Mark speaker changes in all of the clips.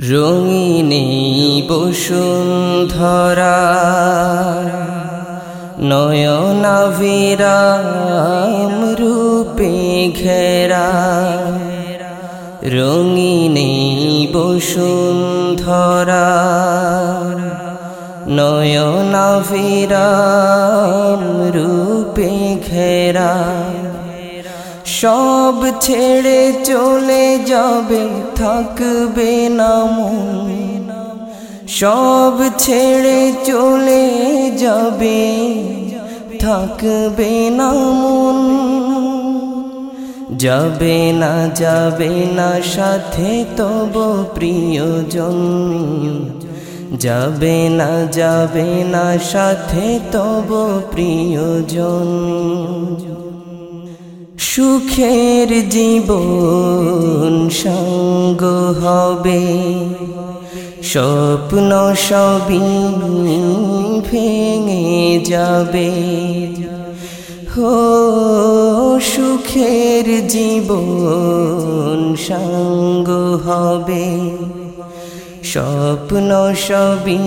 Speaker 1: রঙিনী বসুন্ধরা নয়নাভিরাম রূপে ঘেরা। রঙিনী বসুন্ধরা নয়নাভিরাম রূপে ঘেরা। সব ছেড়ে চলে যাবে, থাকবে না মন। সব ছেড়ে চলে যাবে, থাকবে না মন। যাবে না যাবে না, সাথে তব প্রিয়জন। যাবে না যাবে না, সাথে তব প্রিয়জন। সুখের জীবন সঙ্গ হবে। স্বপ্ন সবই ভেঙে যাবে। হো, সুখের জীবন সঙ্গ হবে। স্বপ্ন সবই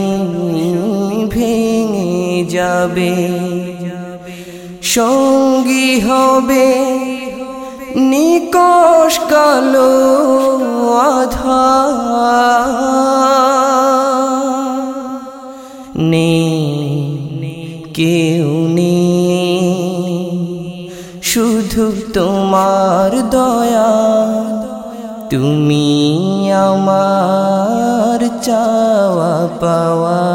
Speaker 1: ভেঙে যাবে। সঙ্গী হবে নিকশ কালো আধা। নে কেউ নে। শুধু তোমার দয়া, তুমি আমার চাওয়া পাওয়া।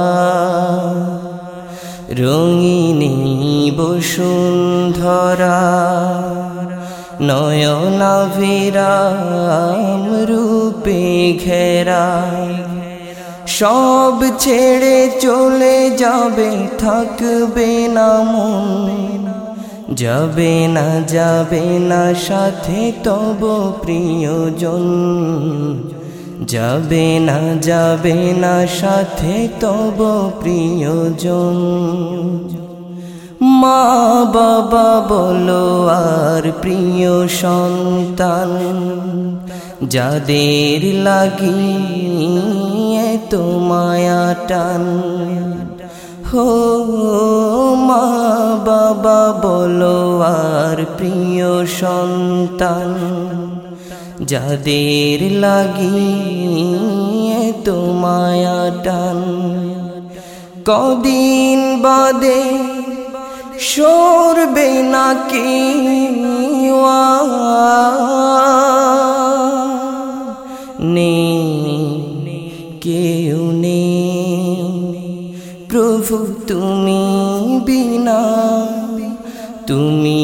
Speaker 1: রঙিনী বসুন্ধরা নয়নাভিরাম রূপে ঘেরা। সব ছেড়ে চলে যাবে, থাকবে না মন। যাবে না যাবে না, সাথে তব প্রিয়জন। যাবে না যাবে না, সাথে তব প্রিয়জন। মা বাবা বলো আর প্রিয় সন্তান, যাদের লাগি এত মায়া টান। হো, মা বাবা বলো আর প্রিয় সন্তান, যাদের লাগি এত মায়া টান। কদিন বাদে সরবে নাকি নে কেউ নে প্রভু তুমি বিনা তুমি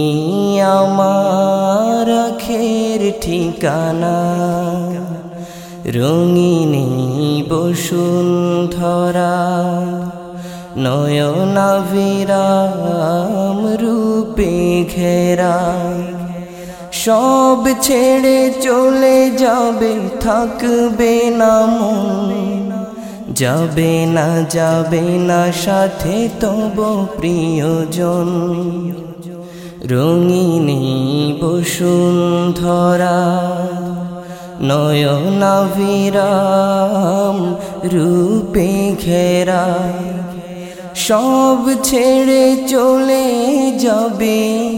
Speaker 1: আমার খের ঠিকানা। রঙিনী বসুন্ধরা নয়নাভিরাম রূপে ঘেরা। সব ছেড়ে চলে যাবে, থাকবে না মন। যাবে না যাবে না সাথে তব প্রিয়জন। রঙিনী বসুন্ধরা নয়নাভিরাম রূপে ঘেরা। সব ছেড়ে চলে যাবে,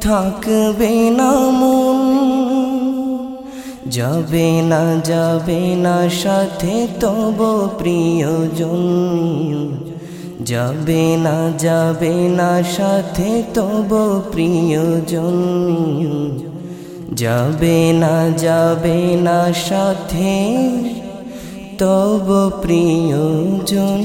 Speaker 1: থাকবে না মন। যাবে না যাবে না সাথে তব প্রিয়জন। যাবে না যাবে না সাথে তব প্রিয়জন। যাবে না যাবে না সাথে তব প্রিয়জন।